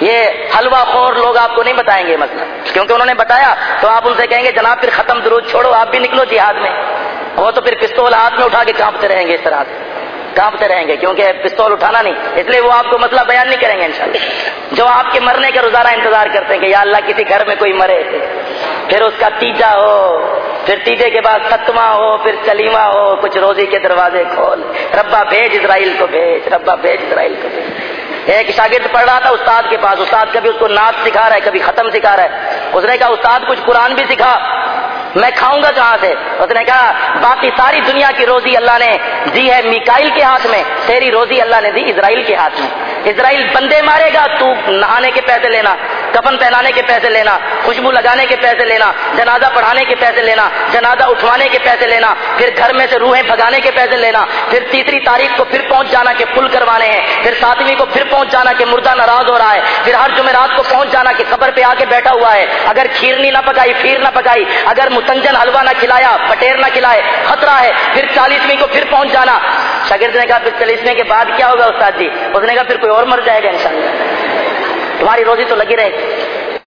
یہ حلوہ خور لوگ آپ کو نہیں بتائیں گے مسئلہ کیونکہ انہوں نے بتایا تو آپ ان سے کہیں گے، جناب پھر ختم درود چھوڑو، آپ بھی نکلو جہاد میں۔ وہ تو پھر پستول ہاتھ میں اٹھا کے کانپتے رہیں گے اس طرح سے۔ کانپتے رہیں گے، کیونکہ پستول اٹھانا نہیں۔ اس لیے وہ آپ کو مسئلہ بیان نہیں کریں گے انشاءاللہ۔ جو آپ کے مرنے کا روزانہ انتظار کرتے ہیں کہ یا اللہ کسی گھر میں کوئی مرے، پھر اس کا تیجا ہو، پھر تیجے کے بعد ستواں ہو، پھر کلیمہ ہو، کچھ روزی کے دروازے کھول۔ ربا بھیج اسرائیل کو بھیج، ربا بھیج اسرائیل کو بھیج۔ ایک شاگرد پڑھ رہا تھا، استاد کے پاس۔ استاد کبھی اس کو نعت سکھا رہا ہے، کبھی ختم سکھا رہا ہے۔ اس نے کہا، استاد کچھ قرآن بھی سکھا۔ میں کھاؤں گا کہاں سے؟ اس نے کہا، باقی ساری دنیا کی روزی اللہ نے دی ہے میکائل کے ہاتھ میں، تیری روزی اللہ نے دی اسرائیل کے ہاتھ میں۔ اسرائیل بندے مارے گا، تو نہانے کے پیسے لینا۔ کفن پہنانے کے پیسے لینا، خوشبو لگانے کے پیسے لینا، جنازہ پڑھانے کے پیسے لینا، جنازہ اٹھوانے کے پیسے لینا، پھر گھر میں سے روحیں بھگانے کے پیسے لینا، پھر تیسری تاریخ کو پھر پہنچ جانا کہ پل کروانے ہیں، پھر ساتویں کو پھر پہنچ جانا کہ مردہ ناراض ہو رہا ہے، پھر ہر جمعرات کو پہنچ جانا کہ خبر پہ آ کے بیٹھا ہوا ہے، اگر کھیرنی نہ پکائی پھیر نہ پکائی، اگر متنجن حلوہ نہ کھلایا، پٹیر نہ کھلائے، خطرہ ہے، پھر چالیسویں کو پھر پہنچ جانا۔ شاگرد نے کہا، پھر چالیسویں کے بعد کیا ہوگا استاد جی؟ اس نے کہا، پھر کوئی اور مر جائے گا انشاءاللہ۔ تمہاری روزی تو لگی رہے۔ گی